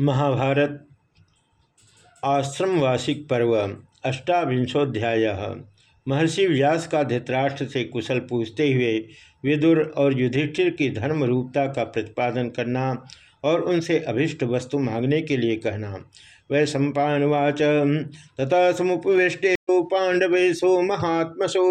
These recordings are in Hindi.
महाभारत, आश्रमवासिक पर्व, अष्टाविंशोध्याय। महर्षि व्यास का धृतराष्ट्र से कुशल पूछते हुए विदुर और युधिष्ठिर की धर्म रूपता का प्रतिपादन करना और उनसे अभिष्ट वस्तु मांगने के लिए कहना। वै सम्पावाच तथा समुपवेष्टे पांडवेशो महात्मसो।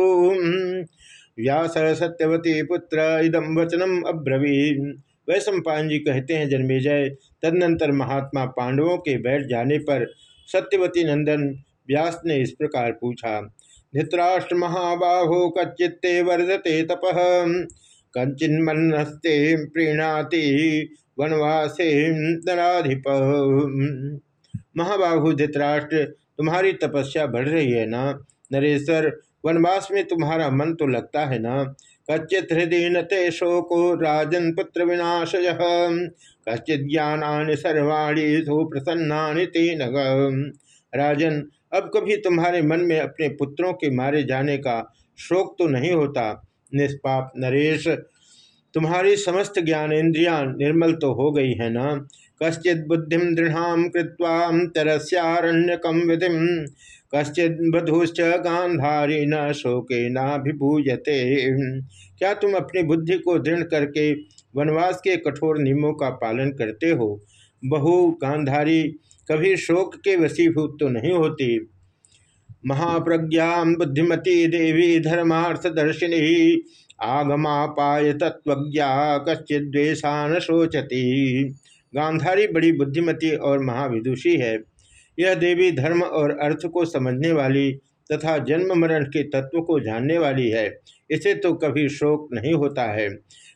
व्यास सत्यवती पुत्र इदम वचनम अब्रवीन। वै सम्पान जी कहते हैं, जन्मेजय। तदनंतर महात्मा पांडवों के बैठ जाने पर सत्यवती नंदन व्यास ने इस प्रकार पूछा, धृतराष्ट्र महाबाहो, कच्चित्ते वर्धते तप। कंचिन्मनस्ते प्रीणाति वनवासे महाबाहु धृतराष्ट्र, तुम्हारी तपस्या बढ़ रही है ना? नरेश्वर, वनवास में तुम्हारा मन तो लगता है ना? कच्चित हृदय न ते शोको राजन पुत्र विनाशय कश्चित ज्ञान सर्वाणी सुप्रसन्ना तेन राजन, अब कभी तुम्हारे मन में अपने पुत्रों के मारे जाने का शोक तो नहीं होता? निष्पाप नरेश, तुम्हारी समस्त ज्ञानेन्द्रियाँ निर्मल तो हो गई है ना? कश्चित बुद्धि दृढ़ कृत्वा विधि। कश्चित बधुश्च गांधारी न शोके नाभिभूयते क्या तुम अपनी बुद्धि को दृढ़ करके वनवास के कठोर नियमों का पालन करते हो? बहु गांधारी कभी शोक के वसीभूत तो नहीं होती। महाप्रज्ञा बुद्धिमती देवी धर्मार्थ दर्शिनी आगमापाय तत्व कश्चित द्वेषा न शोचती। गांधारी बड़ी बुद्धिमती और महाविदुषी है। यह देवी धर्म और अर्थ को समझने वाली तथा जन्म मरण के तत्व को जानने वाली है। इसे तो कभी शोक नहीं होता है।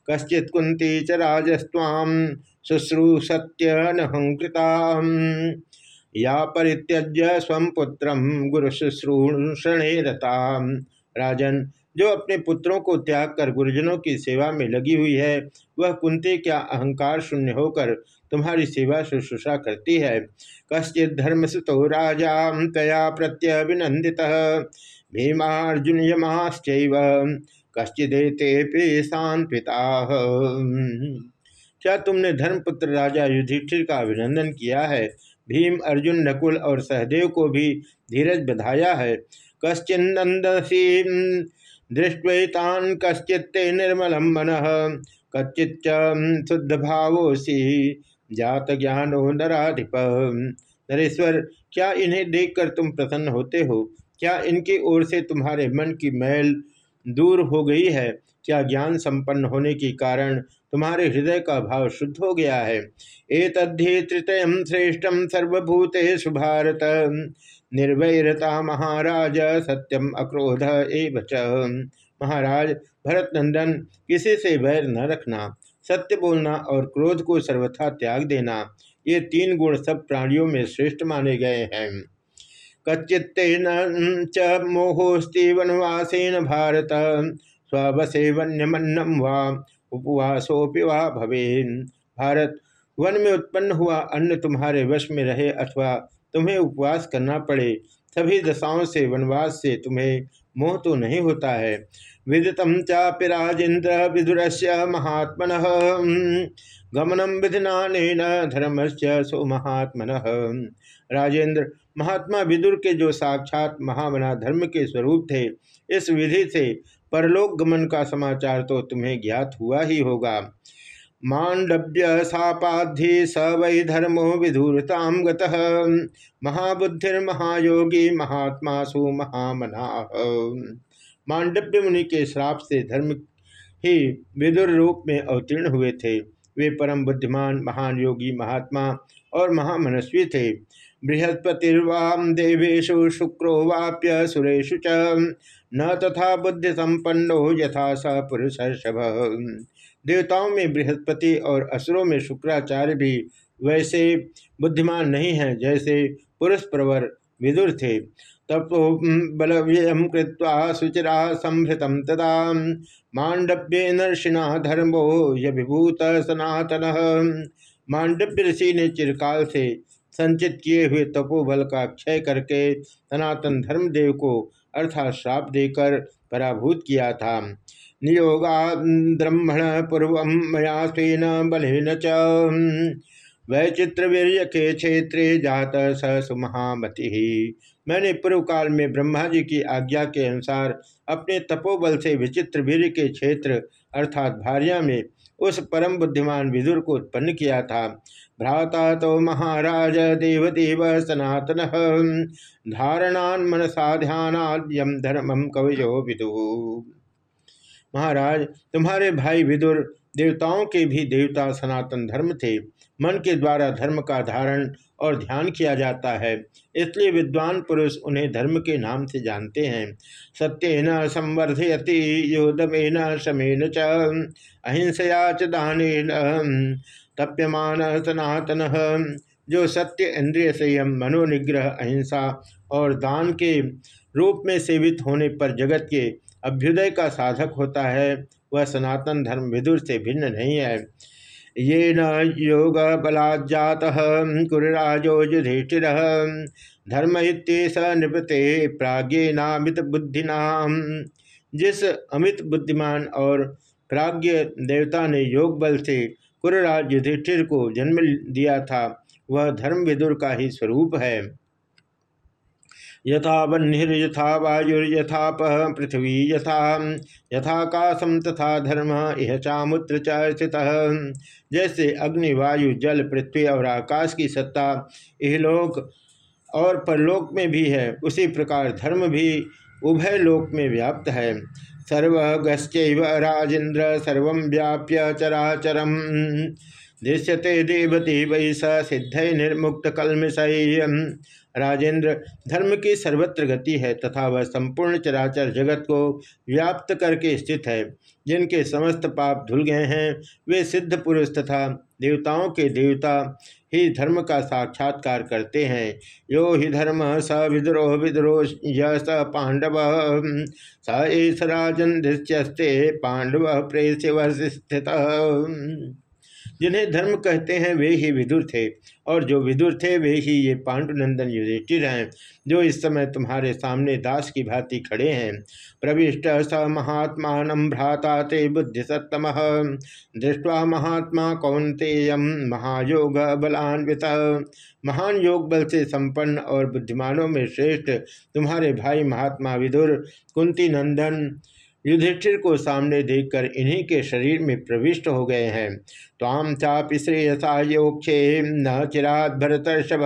कश्चित कुंती च राजस्वाम शुश्रूषत्य नहंकृता या परित्यज्य स्व पुत्र गुरु शुश्रूषणे राजन जो अपने पुत्रों को त्याग कर गुरुजनों की सेवा में लगी हुई है, वह कुंती क्या अहंकार शून्य होकर तुम्हारी सेवा शुश्रूषा करती है? कश्चित धर्मसुतो राजा तया प्रत्यभिनंदित भीमार्जुन यमाश्च कश्चिदेते सांत्विता क्या तुमने धर्मपुत्र राजा युधिष्ठिर का अभिनंदन किया है? भीम, अर्जुन, नकुल और सहदेव को भी धीरज बधाया है। कश्चिन्नसी दृष्टतान कश्चित्ते निर्मलम मन। कच्चित शुद्ध भावोसी जात ज्ञानो नराधिप। नरेश्वर, क्या इन्हें देखकर तुम प्रसन्न होते हो? क्या इनकी ओर से तुम्हारे मन की मैल दूर हो गई है? क्या ज्ञान संपन्न होने के कारण तुम्हारे हृदय का भाव शुद्ध हो गया है? एक तृतय श्रेष्ठम सर्वभूतेषु भारत। निर्वैरता महाराज, सत्यम अक्रोध एवं महाराज भरत नंदन किसी से वैर न रखना, सत्य बोलना और क्रोध को सर्वथा त्याग देना, ये तीन गुण सब प्राणियों में श्रेष्ठ माने गए हैं। कच्चित्तेन च मोहोस्ति वनवासेन भारत स्वसे वन्यमन्नम वा उपवासोपि वा भवेन। भारत, वन में उत्पन्न हुआ अन्न तुम्हारे वश में रहे अथवा तुम्हें उपवास करना पड़े। सभी दशाओं से, वनवास से तुम्हें मोह तो नहीं होता है। विदितम चापि राजेन्द्र विदुर महात्मन। गमनम विधिना धर्म से सो महात्मन राजेंद्र महात्मा विदुर के जो साक्षात महामना धर्म के स्वरूप थे, इस विधि से परलोक गमन का समाचार तो तुम्हें ज्ञात हुआ ही होगा। मांडव्य सापाधि स वै धर्मो विधूरताम महाबुद्धिर्महायोगी महात्मा सु महामना। मांडव्य मुनि के श्राप से धर्म ही विदुर रूप में अवतीर्ण हुए थे। वे परम बुद्धिमान, महान योगी, महात्मा और महामनस्वी थे। बृहस्पतिर्वाम देवेशु शुक्रो वाप्य सुरेशु च। न तथा बुद्धि संपन्नो यथा स पुरुष देवताओं में बृहस्पति और असुरों में शुक्राचार्य भी वैसे बुद्धिमान नहीं हैं, जैसे पुरुष प्रवर विदुर थे। तपो बलव्ययम कृत्वा सुचिरा संभृतम तदा। मांडव्य नर्षिणा धर्मो यभिभूत सनातन। मांडव्य ऋषि ने चिरकाल से संचित किए हुए तपोबल का क्षय करके सनातन धर्मदेव को अर्थात श्राप देकर पराभूत किया था। नियोगा ब्रह्मण पूर्व मया स्वेन च। वैचित्रवीर्य के क्षेत्रे जात स सुमहामति। मैंने पूर्व काल में ब्रह्मा जी की आज्ञा के अनुसार अपने तपोबल से विचित्र वीर के क्षेत्र अर्थात भार्या में उस परम बुद्धिमान विदुर को उत्पन्न किया था। भ्राता तो महाराज देवदेव सनातन। धारणान मनसा ध्यान यम धर्मम कवयो विदु। महाराज, तुम्हारे भाई विदुर देवताओं के भी देवता सनातन धर्म थे। मन के द्वारा धर्म का धारण और ध्यान किया जाता है। इसलिए विद्वान पुरुष उन्हें धर्म के नाम से जानते हैं। सत्य न संवर्धयति योदमेन शमेन च, अहिंसया च दान तप्यमान सनातन। जो सत्य इंद्रिय संयम, मनोनिग्रह, अहिंसा और दान के रूप में सेवित होने पर जगत के अभ्युदय का साधक होता है, वह सनातन धर्म विदुर से भिन्न नहीं है। ये न योग बलाजात कुरराजो युधिष्ठिर, धर्म स नृपते प्राज्ञनामित बुद्धिना जिस अमित बुद्धिमान और प्राज्ञ देवता ने योग बल से कुरराज युधिष्ठिर को जन्म दिया था, वह धर्म विदुर का ही स्वरूप है। यथा बह्निर्यथा वायुर्यथाप पृथ्वी यथा यथाकाशम तथा धर्म यह चामुत्र चित जैसे अग्नि, वायु, जल, पृथ्वी और आकाश की सत्ता इहलोक और परलोक में भी है, उसी प्रकार धर्म भी उभय लोक में व्याप्त है। सर्वगश्च राजेन्द्र सर्व व्याप्य चराचरम। दृश्यते देवती वै स सिद्ध निर्मुक्त कलमिश राजेंद्र, धर्म की सर्वत्र गति है तथा वह संपूर्ण चराचर जगत को व्याप्त करके स्थित है। जिनके समस्त पाप धुल गए हैं, वे सिद्ध पुरुष तथा देवताओं के देवता ही धर्म का साक्षात्कार करते हैं। यो ही धर्म स विद्रोह विद्रोह य स पांडव। स एस राजन पांडव प्रेस्य स्थित जिन्हें धर्म कहते हैं, वे ही विदुर थे। और जो विदुर थे, वे ही ये पांडुनंदन युधिष्ठिर हैं, जो इस समय तुम्हारे सामने दास की भांति खड़े हैं। प्रविष्ट स महात्मा भ्राता ते बुद्धि सत्तम दृष्टवा महात्मा कौंतेयम महायोग बलान्वित। महान योग बल से संपन्न और बुद्धिमानों में श्रेष्ठ तुम्हारे भाई महात्मा विदुर कुंती नंदन युधिष्ठिर को सामने देखकर इन्हीं के शरीर में प्रविष्ट हो गए हैं। ताम चापि श्रेयसा योक्षे न चिरात भरतर्षभ।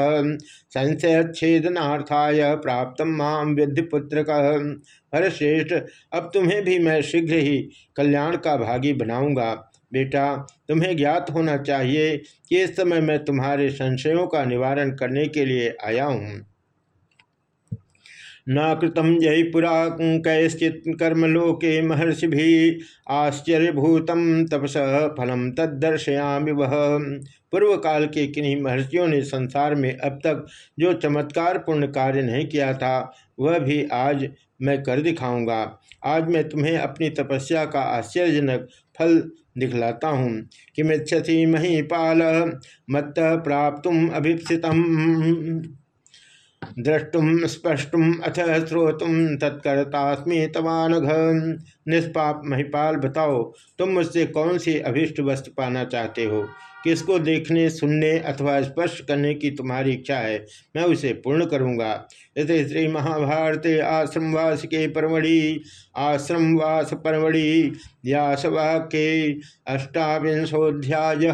संशयच्छेदनार्थाय प्राप्त माम विद्धि पुत्र हरश्रेष्ठ, अब तुम्हें भी मैं शीघ्र ही कल्याण का भागी बनाऊँगा। बेटा, तुम्हें ज्ञात होना चाहिए कि इस समय मैं तुम्हारे संशयों का निवारण करने के लिए आया हूँ। न कृतम जय पुरा कैश्चित कर्मलोके महर्षि भी आश्चर्यभूतम तपस फलम तदर्शयामि वह पूर्व काल के किन्हीं महर्षियों ने संसार में अब तक जो चमत्कार पूर्ण कार्य नहीं किया था, वह भी आज मैं कर दिखाऊँगा। आज मैं तुम्हें अपनी तपस्या का आश्चर्यजनक फल दिखलाता हूँ कि मिच्छसी महीपाल मत प्राप्त अभिप्सितम। द्रष्टुम स्पष्टुम अथ श्रोतुम तत्कर्तास्मी तवानघ। निष्पाप महिपाल, बताओ, तुम मुझसे कौन सी अभिष्ट वस्तु पाना चाहते हो? किसको देखने, सुनने अथवा स्पर्श करने की तुम्हारी इच्छा है? मैं उसे पूर्ण करूँगा। इस श्री महाभारत आश्रमवास के परमढ़ि, आश्रमवास परमढ़ि के अष्टाविंशोध्याय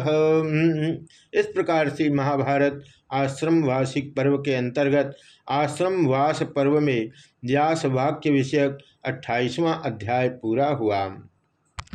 इस प्रकार से महाभारत आश्रम वार्षिक पर्व के अंतर्गत आश्रम वास पर्व में व्यास वाक्य विषयक अट्ठाईसवां अध्याय पूरा हुआ।